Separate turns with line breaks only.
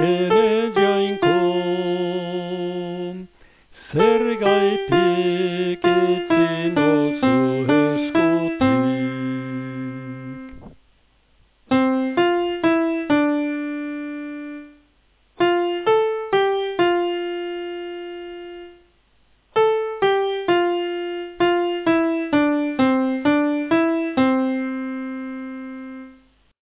ene jainko zergaitik